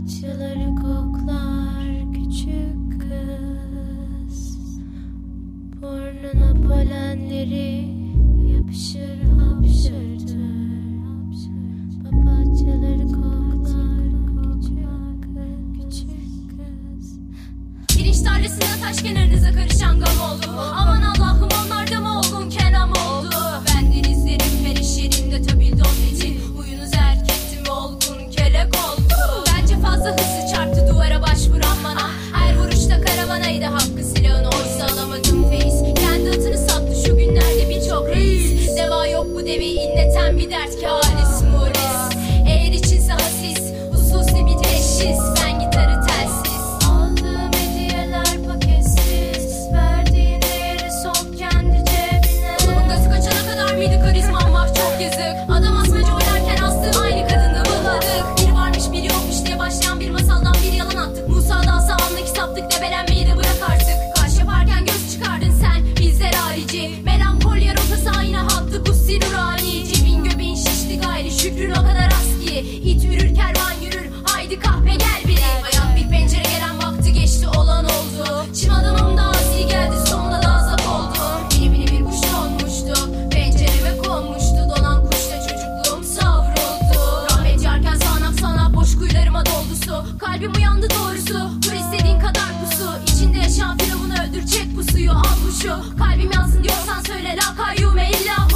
Papatyaları koklar küçük kız. Burnuna polenleri yapışır hapşırdır Papatyaları koklar küçük kız. Pirinç tarlasına taş kenarınıza karışan gam oldu Aman Allah'ım onlar devi inleten bir dert ki halis muris Eğer içinse hasis hususi bir teşhis yaşayan firavunu öldürecek pusuyu al bu şu. Kalbim yansın diyorsan söyle la kayyume illahu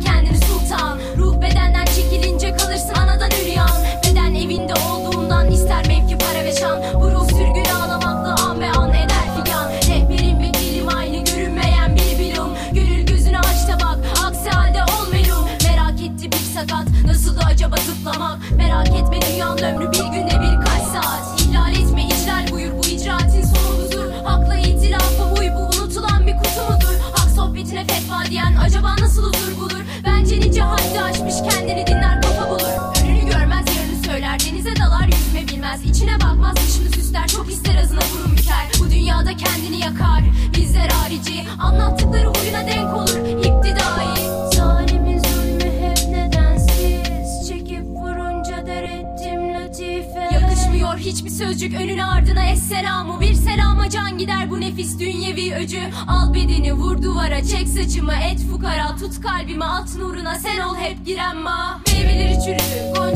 kendini sultan. Ruh bedenden çekilince kalırsın anadan üryan. Beden evinde olduğundan ister mevki para ve şan. Bu ruh sürgünü ağlamakla an ve an eder figan. Rehberin vekilim aynı görünmeyen bir bilim. Gönül gözünü aç da bak aksi halde ol melum Merak etti bir sakat nasıl acaba zıplamak? Merak etme dünyanın ömrü bir günde İçine bakmaz. Dışını süsler çok ister azına burun büker Bu dünyada kendini yakar. Bizler harici. Anlattıkları huyuna denk olur. İptidai. Zalimin zulmü hep nedensiz. Çekip vurunca der ettim latife. Yakışmıyor hiçbir sözcük önüne ardına. Esselamı Bir selama can gider bu nefis dünyevi öcü. Al bedeni vur duvara çek saçımı. Et fukara Tut kalbimi at nuruna. Sen ol hep giren ma. Meyveleri çürüdü goncalarım